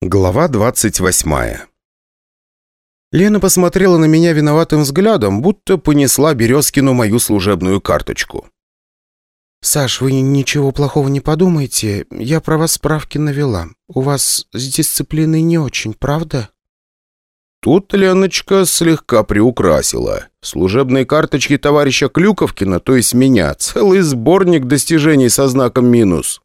Глава 28 Лена посмотрела на меня виноватым взглядом, будто понесла Березкину мою служебную карточку. «Саш, вы ничего плохого не подумайте. Я про вас справки навела. У вас с дисциплиной не очень, правда?» Тут Леночка слегка приукрасила. В служебной карточке товарища Клюковкина, то есть меня, целый сборник достижений со знаком минус.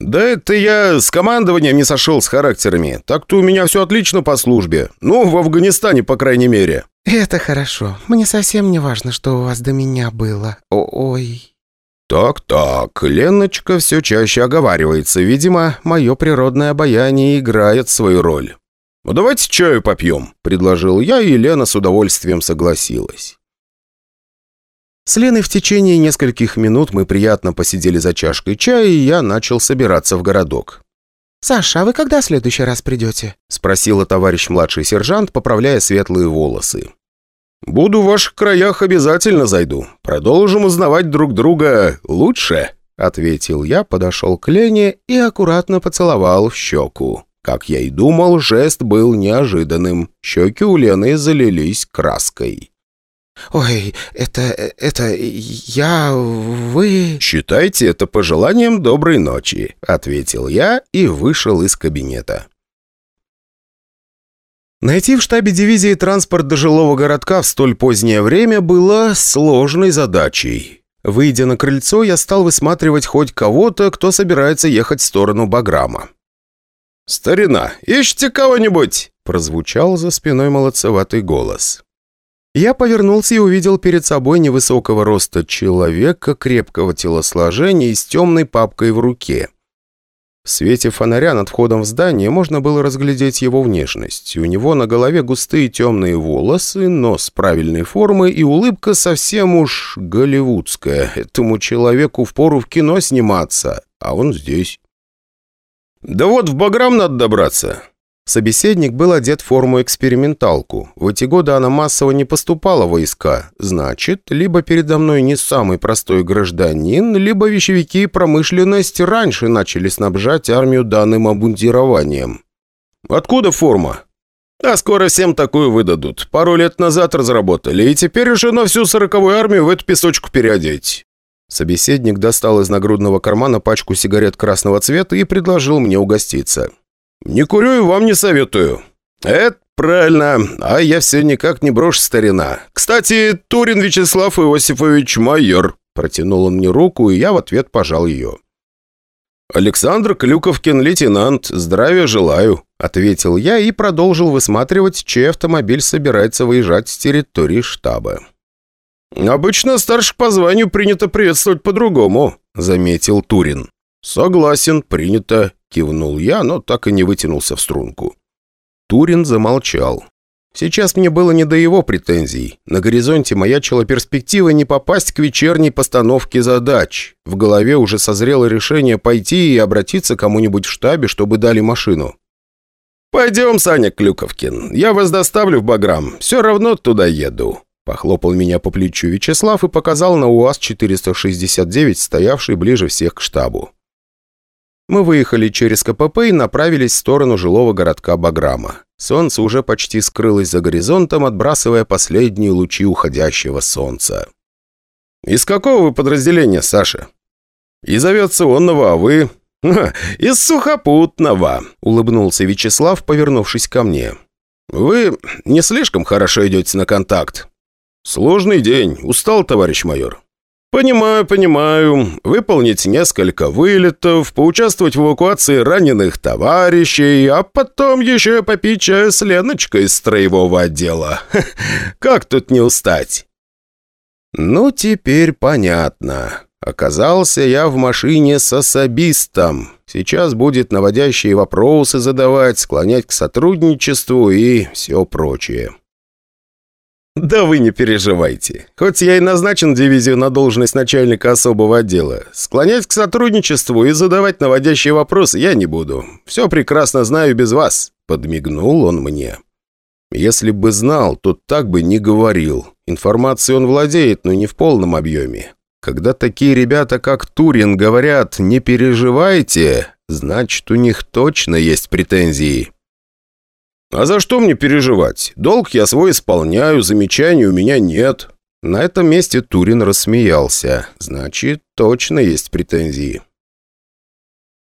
«Да это я с командованием не сошел с характерами. Так-то у меня все отлично по службе. Ну, в Афганистане, по крайней мере». «Это хорошо. Мне совсем не важно, что у вас до меня было. О ой «Так-так, Леночка все чаще оговаривается. Видимо, мое природное обаяние играет свою роль». «Ну, давайте чаю попьем», — предложил я, и Лена с удовольствием согласилась. С Леной в течение нескольких минут мы приятно посидели за чашкой чая, и я начал собираться в городок. «Саша, а вы когда в следующий раз придете?» — спросила товарищ младший сержант, поправляя светлые волосы. «Буду в ваших краях, обязательно зайду. Продолжим узнавать друг друга лучше», — ответил я, подошел к Лене и аккуратно поцеловал в щеку. Как я и думал, жест был неожиданным. Щеки у Лены залились краской. «Ой, это... это... я... вы...» «Считайте это пожеланием доброй ночи», — ответил я и вышел из кабинета. Найти в штабе дивизии транспорт до жилого городка в столь позднее время было сложной задачей. Выйдя на крыльцо, я стал высматривать хоть кого-то, кто собирается ехать в сторону Баграма. «Старина, ищите кого-нибудь!» – прозвучал за спиной молодцеватый голос. Я повернулся и увидел перед собой невысокого роста человека, крепкого телосложения и с темной папкой в руке. В свете фонаря над входом в здание можно было разглядеть его внешность. У него на голове густые темные волосы, нос правильной формы и улыбка совсем уж голливудская. Этому человеку впору в кино сниматься, а он здесь. «Да вот в Баграм надо добраться. Собеседник был одет в форму-эксперименталку. В эти годы она массово не поступала в войска. Значит, либо передо мной не самый простой гражданин, либо вещевики и промышленность раньше начали снабжать армию данным обмундированием. «Откуда форма?» «А скоро всем такую выдадут. Пару лет назад разработали, и теперь уже на всю сороковую армию в эту песочку переодеть». Собеседник достал из нагрудного кармана пачку сигарет красного цвета и предложил мне угоститься. «Не курю и вам не советую». «Это правильно, а я все никак не брошу старина. Кстати, Турин Вячеслав Иосифович майор». Протянул он мне руку, и я в ответ пожал ее. «Александр Клюковкин, лейтенант, здравия желаю», — ответил я и продолжил высматривать, чей автомобиль собирается выезжать с территории штаба. «Обычно старших по званию принято приветствовать по-другому», — заметил Турин. «Согласен, принято», — кивнул я, но так и не вытянулся в струнку. Турин замолчал. Сейчас мне было не до его претензий. На горизонте маячила перспектива не попасть к вечерней постановке задач. В голове уже созрело решение пойти и обратиться кому-нибудь в штабе, чтобы дали машину. «Пойдем, Саня Клюковкин. Я вас доставлю в Баграм. Все равно туда еду». Похлопал меня по плечу Вячеслав и показал на УАЗ-469, стоявший ближе всех к штабу. Мы выехали через КПП и направились в сторону жилого городка Баграма. Солнце уже почти скрылось за горизонтом, отбрасывая последние лучи уходящего солнца. «Из какого вы подразделения, Саша?» «Из авиационного, а вы?» «Из сухопутного», — улыбнулся Вячеслав, повернувшись ко мне. «Вы не слишком хорошо идете на контакт?» «Сложный день. Устал, товарищ майор?» «Понимаю, понимаю. Выполнить несколько вылетов, поучаствовать в эвакуации раненых товарищей, а потом еще попить чаю с Леночкой из строевого отдела. Как тут не устать?» «Ну, теперь понятно. Оказался я в машине с особистом. Сейчас будет наводящие вопросы задавать, склонять к сотрудничеству и все прочее». «Да вы не переживайте. Хоть я и назначен дивизию на должность начальника особого отдела, склонять к сотрудничеству и задавать наводящие вопросы я не буду. Все прекрасно знаю без вас», — подмигнул он мне. «Если бы знал, то так бы не говорил. Информацией он владеет, но не в полном объеме. когда такие ребята, как Турин, говорят «не переживайте», значит, у них точно есть претензии. «А за что мне переживать? Долг я свой исполняю, замечаний у меня нет». На этом месте Турин рассмеялся. «Значит, точно есть претензии».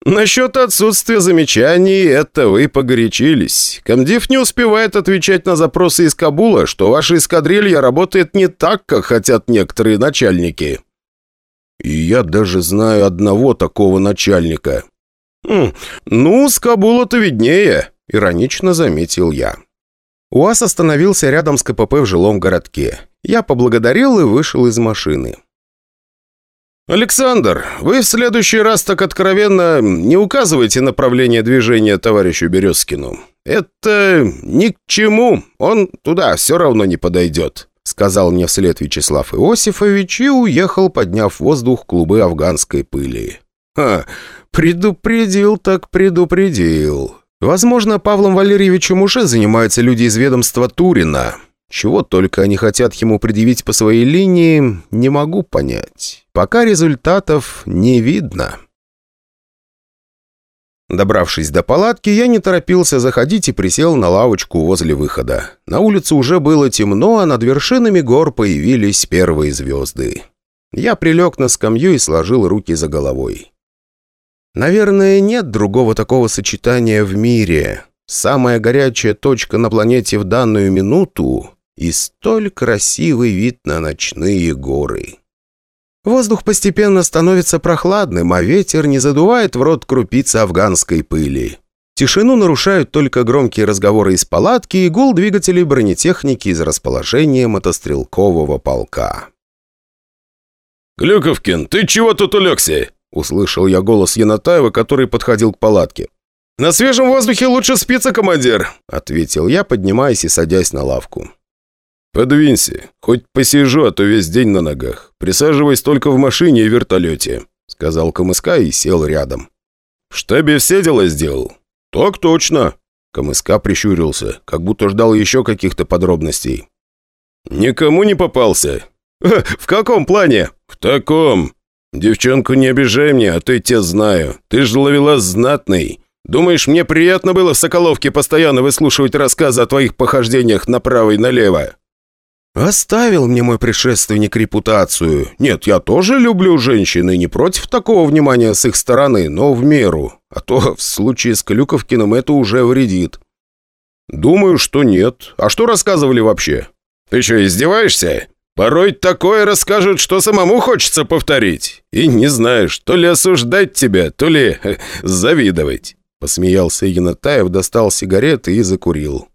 «Насчет отсутствия замечаний, это вы погорячились. Комдив не успевает отвечать на запросы из Кабула, что ваша эскадрилья работает не так, как хотят некоторые начальники». «И я даже знаю одного такого начальника». «Хм, «Ну, с Кабула-то виднее», — иронично заметил я. УАЗ остановился рядом с КПП в жилом городке. Я поблагодарил и вышел из машины. «Александр, вы в следующий раз так откровенно не указывайте направление движения товарищу Березкину. Это ни к чему, он туда все равно не подойдет», сказал мне вслед Вячеслав Иосифович и уехал, подняв в воздух клубы афганской пыли. «Ха, предупредил так предупредил. Возможно, Павлом Валерьевичем уже занимаются люди из ведомства Турина. Чего только они хотят ему предъявить по своей линии, не могу понять. Пока результатов не видно. Добравшись до палатки, я не торопился заходить и присел на лавочку возле выхода. На улице уже было темно, а над вершинами гор появились первые звезды. Я прилег на скамью и сложил руки за головой. Наверное, нет другого такого сочетания в мире. Самая горячая точка на планете в данную минуту и столь красивый вид на ночные горы. Воздух постепенно становится прохладным, а ветер не задувает в рот крупицы афганской пыли. Тишину нарушают только громкие разговоры из палатки и гул двигателей бронетехники из расположения мотострелкового полка. «Глюковкин, ты чего тут улегся?» — услышал я голос Янатаева, который подходил к палатке. «На свежем воздухе лучше спится, командир», — ответил я, поднимаясь и садясь на лавку. «Подвинься. Хоть посижу, а то весь день на ногах. Присаживайся только в машине и вертолете», — сказал КМСК и сел рядом. «В штабе все дела сделал?» «Так точно». КМСК прищурился, как будто ждал еще каких-то подробностей. «Никому не попался?» «В каком плане?» «В таком. Девчонку не обижай мне, а то я тебя знаю. Ты же ловила знатный. Думаешь, мне приятно было в Соколовке постоянно выслушивать рассказы о твоих похождениях направо и налево?» «Оставил мне мой предшественник репутацию. Нет, я тоже люблю женщин и не против такого внимания с их стороны, но в меру. А то в случае с Клюковкиным это уже вредит». «Думаю, что нет. А что рассказывали вообще?» «Ты что, издеваешься? Порой такое расскажут, что самому хочется повторить. И не знаешь, то ли осуждать тебя, то ли завидовать». Посмеялся Янатаев, достал сигареты и закурил.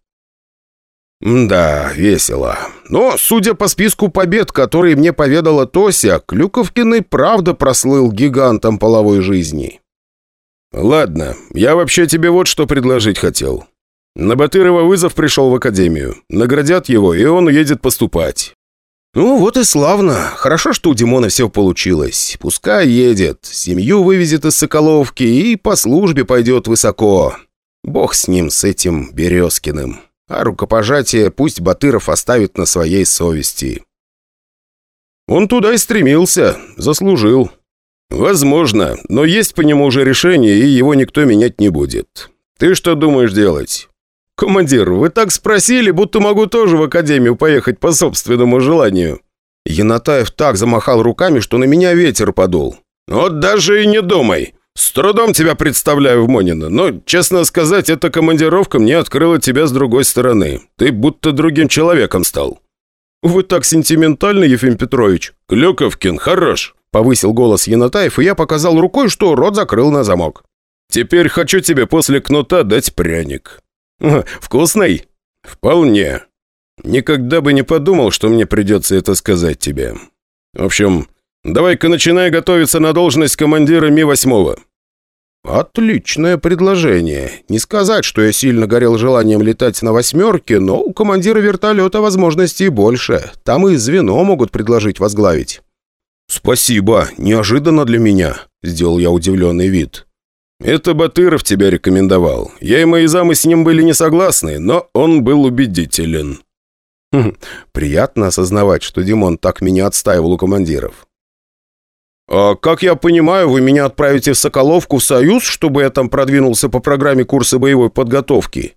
«Да, весело. Но, судя по списку побед, которые мне поведала Тося, Клюковкин и правда прослыл гигантом половой жизни». «Ладно, я вообще тебе вот что предложить хотел. На Батырова вызов пришел в академию. Наградят его, и он уедет поступать». «Ну, вот и славно. Хорошо, что у Димона все получилось. Пускай едет, семью вывезет из Соколовки и по службе пойдет высоко. Бог с ним, с этим Березкиным» а рукопожатие пусть Батыров оставит на своей совести. Он туда и стремился, заслужил. Возможно, но есть по нему уже решение, и его никто менять не будет. Ты что думаешь делать? Командир, вы так спросили, будто могу тоже в академию поехать по собственному желанию. Янатаев так замахал руками, что на меня ветер подул. Вот даже и не думай. «С трудом тебя представляю в Монино, но, честно сказать, эта командировка мне открыла тебя с другой стороны. Ты будто другим человеком стал». «Вы так сентиментальны, Ефим Петрович». «Клюковкин, хорош», — повысил голос Янатаев, и я показал рукой, что рот закрыл на замок. «Теперь хочу тебе после кнута дать пряник». «Вкусный?» «Вполне. Никогда бы не подумал, что мне придется это сказать тебе. В общем, Давай-ка начинай готовиться на должность командира Ми-8». «Отличное предложение. Не сказать, что я сильно горел желанием летать на «восьмерке», но у командира вертолета возможностей больше. Там и звено могут предложить возглавить». «Спасибо. Неожиданно для меня», — сделал я удивленный вид. «Это Батыров тебя рекомендовал. Я и мои замы с ним были не согласны, но он был убедителен». Хм, приятно осознавать, что Димон так меня отстаивал у командиров. «А как я понимаю, вы меня отправите в Соколовку в Союз, чтобы я там продвинулся по программе курса боевой подготовки?»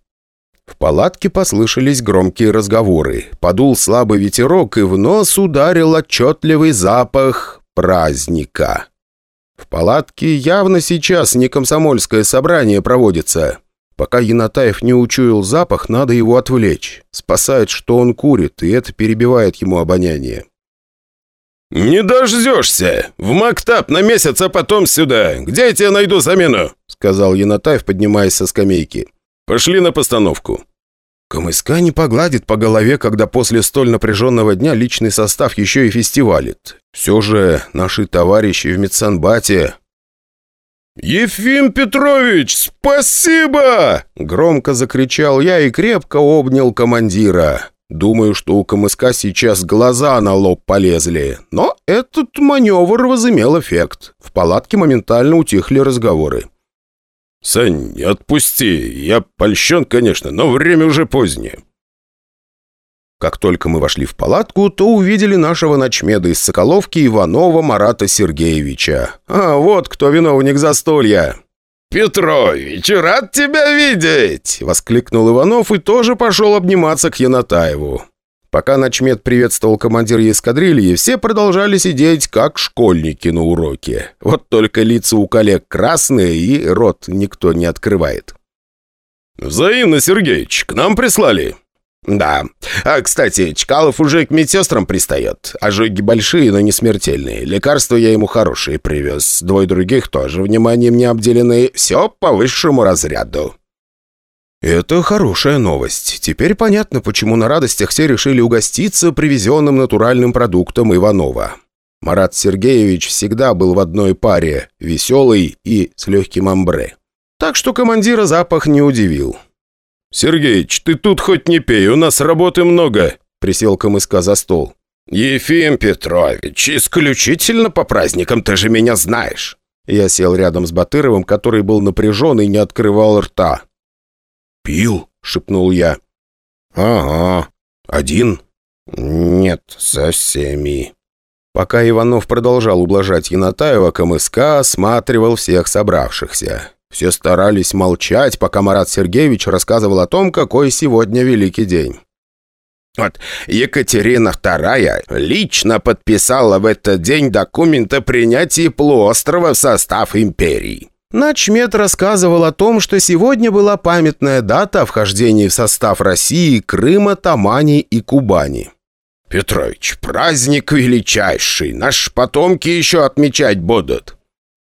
В палатке послышались громкие разговоры. Подул слабый ветерок, и в нос ударил отчетливый запах праздника. В палатке явно сейчас не комсомольское собрание проводится. Пока Янатаев не учуял запах, надо его отвлечь. Спасает, что он курит, и это перебивает ему обоняние. «Не дождешься! В Мактаб на месяц, а потом сюда! Где я тебе найду замену?» Сказал Янатаев, поднимаясь со скамейки. «Пошли на постановку». КМСК не погладит по голове, когда после столь напряженного дня личный состав еще и фестивалит. Все же наши товарищи в медсанбате «Ефим Петрович, спасибо!» Громко закричал я и крепко обнял командира. Думаю, что у КМСК сейчас глаза на лоб полезли. Но этот маневр возымел эффект. В палатке моментально утихли разговоры. «Сань, отпусти. Я польщен, конечно, но время уже позднее». Как только мы вошли в палатку, то увидели нашего ночмеда из Соколовки Иванова Марата Сергеевича. А вот кто виновник застолья. «Петрович, рад тебя видеть!» — воскликнул Иванов и тоже пошел обниматься к Янатаеву. Пока начмед приветствовал командира эскадрильи, все продолжали сидеть, как школьники на уроке. Вот только лица у коллег красные, и рот никто не открывает. «Взаимно, Сергеич, к нам прислали?» «Да. А, кстати, Чкалов уже к медсестрам пристает. Ожоги большие, но не смертельные. Лекарства я ему хорошие привез. Двое других тоже вниманием не обделены. Все по высшему разряду». Это хорошая новость. Теперь понятно, почему на радостях все решили угоститься привезенным натуральным продуктом Иванова. Марат Сергеевич всегда был в одной паре, веселый и с легким амбре. Так что командира запах не удивил. «Сергеич, ты тут хоть не пей, у нас работы много», — присел КМСК за стол. «Ефим Петрович, исключительно по праздникам, ты же меня знаешь». Я сел рядом с Батыровым, который был напряжен и не открывал рта. «Пил?» — шепнул я. «Ага. Один?» «Нет, со всеми». Пока Иванов продолжал ублажать Янатаева, КМСК осматривал всех собравшихся. Все старались молчать, пока Марат Сергеевич рассказывал о том, какой сегодня великий день. Вот Екатерина II лично подписала в этот день документ о принятии полуострова в состав империи. Начмед рассказывал о том, что сегодня была памятная дата о вхождении в состав России, Крыма, Тамани и Кубани. «Петрович, праздник величайший, наши потомки еще отмечать будут».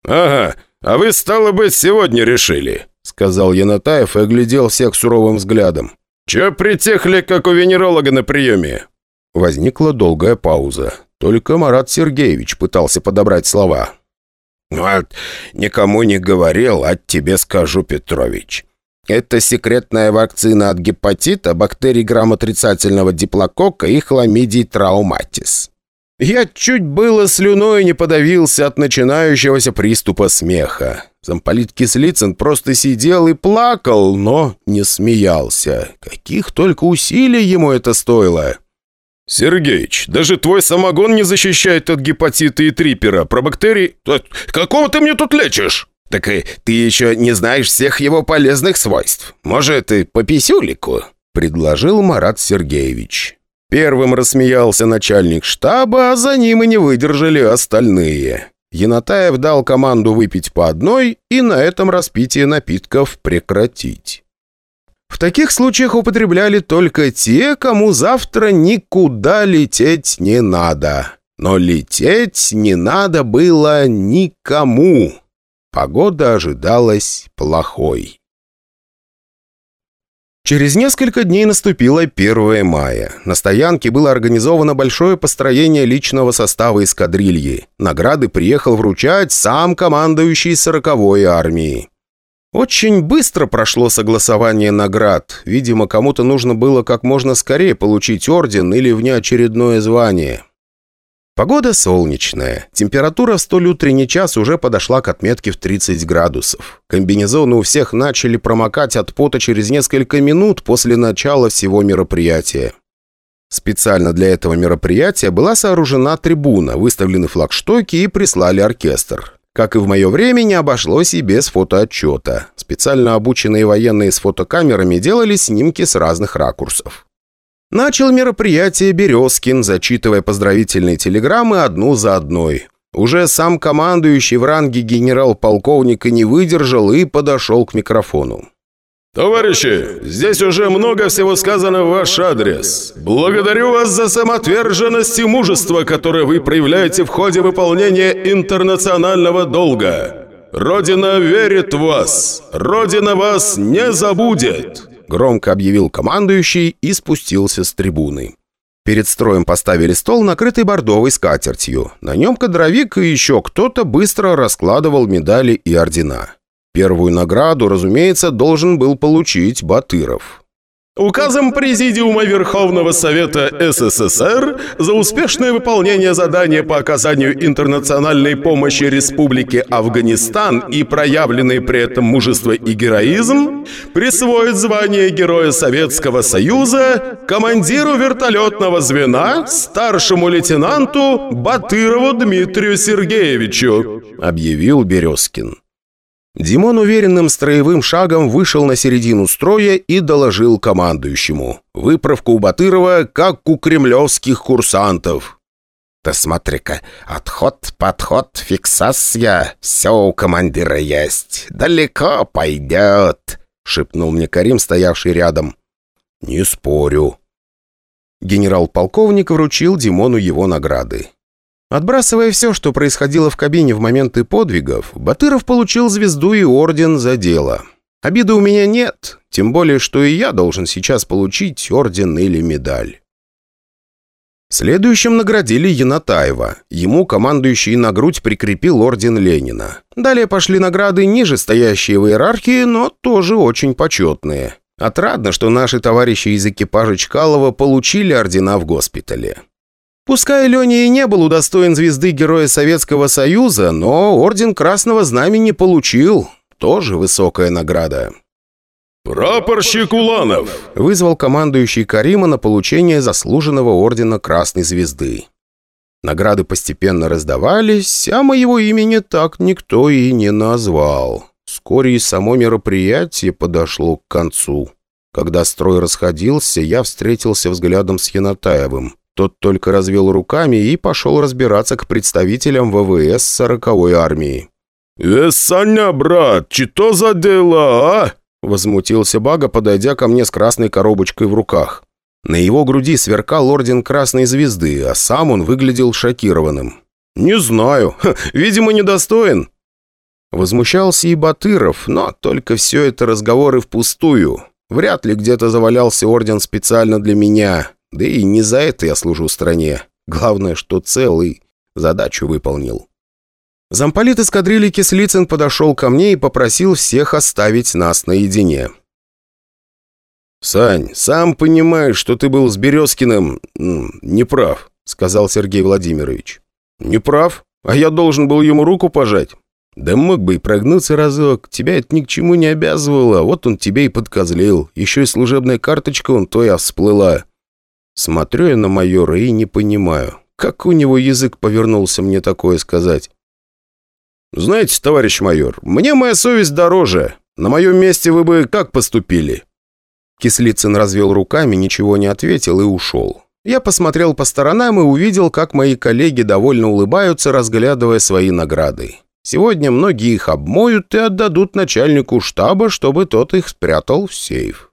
«Ага, «А вы, стало быть, сегодня решили», — сказал Янатаев и оглядел всех суровым взглядом. «Че притихли, как у венеролога на приеме?» Возникла долгая пауза. Только Марат Сергеевич пытался подобрать слова. «Вот, никому не говорил, а тебе скажу, Петрович. Это секретная вакцина от гепатита, бактерий грамотрицательного диплокока и хламидий трауматис. Я чуть было слюной не подавился от начинающегося приступа смеха. Замполит Кислицын просто сидел и плакал, но не смеялся. Каких только усилий ему это стоило. «Сергеич, даже твой самогон не защищает от гепатита и трипера. Про бактерии... Какого ты мне тут лечишь?» «Так и ты еще не знаешь всех его полезных свойств. Может, и по писюлику?» — предложил Марат Сергеевич. Первым рассмеялся начальник штаба, а за ним и не выдержали остальные. Янатаев дал команду выпить по одной и на этом распитие напитков прекратить. В таких случаях употребляли только те, кому завтра никуда лететь не надо. Но лететь не надо было никому. Погода ожидалась плохой. Через несколько дней наступило 1 мая. На стоянке было организовано большое построение личного состава эскадрильи. Награды приехал вручать сам командующий 40-й армией. Очень быстро прошло согласование наград. Видимо, кому-то нужно было как можно скорее получить орден или внеочередное звание. Погода солнечная. Температура в столь утренний час уже подошла к отметке в 30 градусов. Комбинезоны у всех начали промокать от пота через несколько минут после начала всего мероприятия. Специально для этого мероприятия была сооружена трибуна, выставлены флагштоки и прислали оркестр. Как и в мое время, не обошлось и без фотоотчета. Специально обученные военные с фотокамерами делали снимки с разных ракурсов. Начал мероприятие Березкин, зачитывая поздравительные телеграммы одну за одной. Уже сам командующий в ранге генерал-полковника не выдержал и подошел к микрофону. «Товарищи, здесь уже много всего сказано в ваш адрес. Благодарю вас за самоотверженность и мужество, которое вы проявляете в ходе выполнения интернационального долга. Родина верит в вас. Родина вас не забудет!» Громко объявил командующий и спустился с трибуны. Перед строем поставили стол, накрытый бордовой скатертью. На нем кадровик и еще кто-то быстро раскладывал медали и ордена. Первую награду, разумеется, должен был получить Батыров. Указом Президиума Верховного Совета СССР за успешное выполнение задания по оказанию интернациональной помощи Республике Афганистан и проявленный при этом мужество и героизм присвоит звание Героя Советского Союза командиру вертолетного звена старшему лейтенанту Батырову Дмитрию Сергеевичу, объявил Березкин. Димон уверенным строевым шагом вышел на середину строя и доложил командующему. Выправка у Батырова, как у кремлевских курсантов. «Да смотри-ка, отход, подход, фиксация, все у командира есть. Далеко пойдет», — шепнул мне Карим, стоявший рядом. «Не спорю». Генерал-полковник вручил Димону его награды. Отбрасывая все, что происходило в кабине в моменты подвигов, Батыров получил звезду и орден за дело. Обиды у меня нет, тем более, что и я должен сейчас получить орден или медаль. Следующим наградили Янатаева. Ему командующий на грудь прикрепил орден Ленина. Далее пошли награды ниже стоящие в иерархии, но тоже очень почетные. Отрадно, что наши товарищи из экипажа Чкалова получили ордена в госпитале. Пускай Леня и не был удостоен звезды Героя Советского Союза, но Орден Красного Знамени получил. Тоже высокая награда. «Прапорщик Уланов!» – вызвал командующий Карима на получение заслуженного Ордена Красной Звезды. Награды постепенно раздавались, а моего имени так никто и не назвал. Вскоре и само мероприятие подошло к концу. Когда строй расходился, я встретился взглядом с Янатаевым. Тот только развел руками и пошел разбираться к представителям ВВС сороковой армии. «Э, Саня, брат, что за дела, а?» Возмутился Бага, подойдя ко мне с красной коробочкой в руках. На его груди сверкал орден Красной Звезды, а сам он выглядел шокированным. «Не знаю. Ха, видимо, недостоин». Возмущался и Батыров, но только все это разговоры впустую. Вряд ли где-то завалялся орден специально для меня. Да и не за это я служу стране. Главное, что целый задачу выполнил. Замполит эскадрильи Кислицын подошел ко мне и попросил всех оставить нас наедине. «Сань, сам понимаешь, что ты был с Березкиным... неправ», — сказал Сергей Владимирович. «Неправ? А я должен был ему руку пожать?» «Да мог бы и прогнуться разок. Тебя это ни к чему не обязывало. Вот он тебе и подкозлил. Еще и служебная карточка он твоя всплыла. Смотрю я на майора и не понимаю, как у него язык повернулся мне такое сказать. «Знаете, товарищ майор, мне моя совесть дороже. На моем месте вы бы как поступили?» Кислицын развел руками, ничего не ответил и ушел. Я посмотрел по сторонам и увидел, как мои коллеги довольно улыбаются, разглядывая свои награды. Сегодня многие их обмоют и отдадут начальнику штаба, чтобы тот их спрятал в сейф.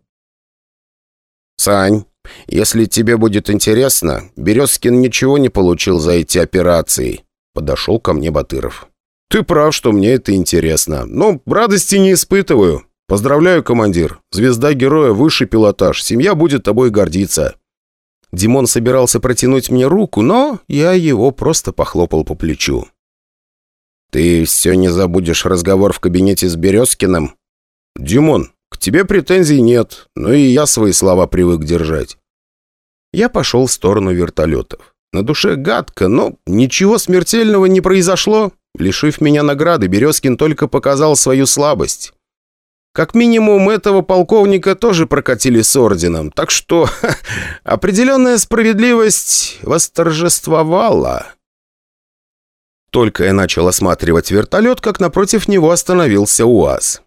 «Сань, «Если тебе будет интересно, Березкин ничего не получил за эти операции», — подошел ко мне Батыров. «Ты прав, что мне это интересно. Но радости не испытываю. Поздравляю, командир. Звезда героя, высший пилотаж. Семья будет тобой гордиться». Димон собирался протянуть мне руку, но я его просто похлопал по плечу. «Ты все не забудешь разговор в кабинете с Березкиным?» «Димон, тебе претензий нет, но и я свои слова привык держать. Я пошел в сторону вертолетов. На душе гадко, но ничего смертельного не произошло. Лишив меня награды, Березкин только показал свою слабость. Как минимум, этого полковника тоже прокатили с орденом, так что ха, определенная справедливость восторжествовала. Только я начал осматривать вертолет, как напротив него остановился УАЗ.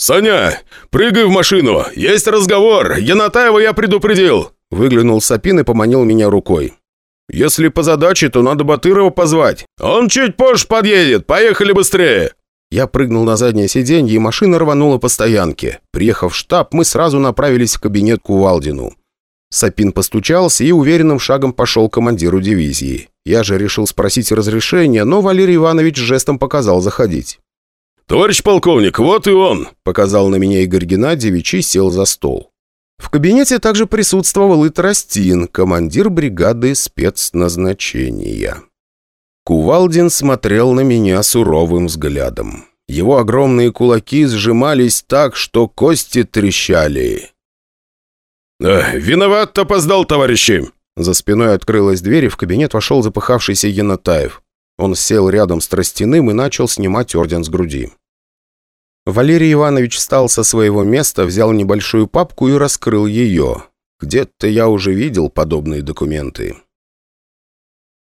«Саня, прыгай в машину! Есть разговор! Янатаева я предупредил!» Выглянул Сапин и поманил меня рукой. «Если по задаче, то надо Батырова позвать». «Он чуть позже подъедет! Поехали быстрее!» Я прыгнул на заднее сиденье, и машина рванула по стоянке. Приехав в штаб, мы сразу направились в кабинет к Кувалдину. Сапин постучался и уверенным шагом пошел к командиру дивизии. Я же решил спросить разрешения, но Валерий Иванович жестом показал заходить. «Товарищ полковник, вот и он!» – показал на меня Игорь Геннадьевич и сел за стол. В кабинете также присутствовал и Тростин, командир бригады спецназначения. Кувалдин смотрел на меня суровым взглядом. Его огромные кулаки сжимались так, что кости трещали. «Э, «Виноват, опоздал, товарищи!» За спиной открылась дверь, и в кабинет вошел запыхавшийся Янатаев. Он сел рядом с Тростяным и начал снимать орден с груди. Валерий Иванович встал со своего места, взял небольшую папку и раскрыл ее. Где-то я уже видел подобные документы.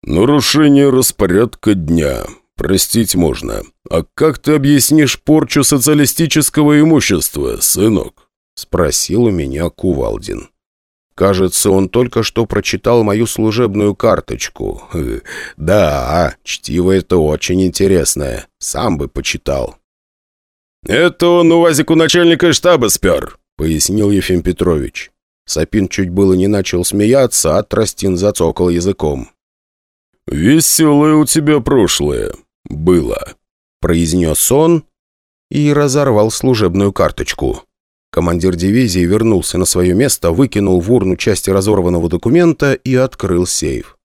«Нарушение распорядка дня. Простить можно. А как ты объяснишь порчу социалистического имущества, сынок?» Спросил у меня Кувалдин. Кажется, он только что прочитал мою служебную карточку. Да, чтиво это очень интересное. Сам бы почитал. «Это он УАЗик у начальника штаба спер», — пояснил Ефим Петрович. Сапин чуть было не начал смеяться, а Тростин зацокал языком. «Веселое у тебя прошлое. Было», — произнес он и разорвал служебную карточку. Командир дивизии вернулся на свое место, выкинул в урну части разорванного документа и открыл сейф.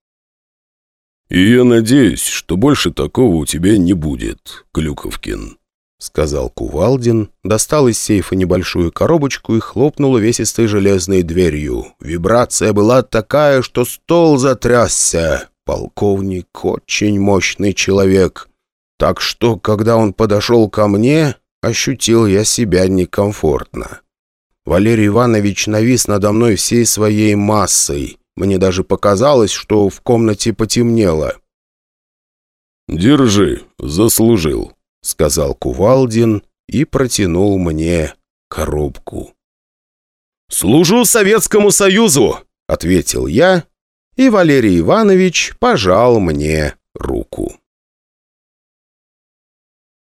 «И я надеюсь, что больше такого у тебя не будет, Клюковкин», — сказал Кувалдин, достал из сейфа небольшую коробочку и хлопнул увесистой железной дверью. Вибрация была такая, что стол затрясся. Полковник очень мощный человек. Так что, когда он подошел ко мне, ощутил я себя некомфортно. Валерий Иванович навис надо мной всей своей массой. Мне даже показалось, что в комнате потемнело. «Держи, заслужил», — сказал Кувалдин и протянул мне коробку. «Служу Советскому Союзу!» — ответил я и Валерий Иванович пожал мне руку.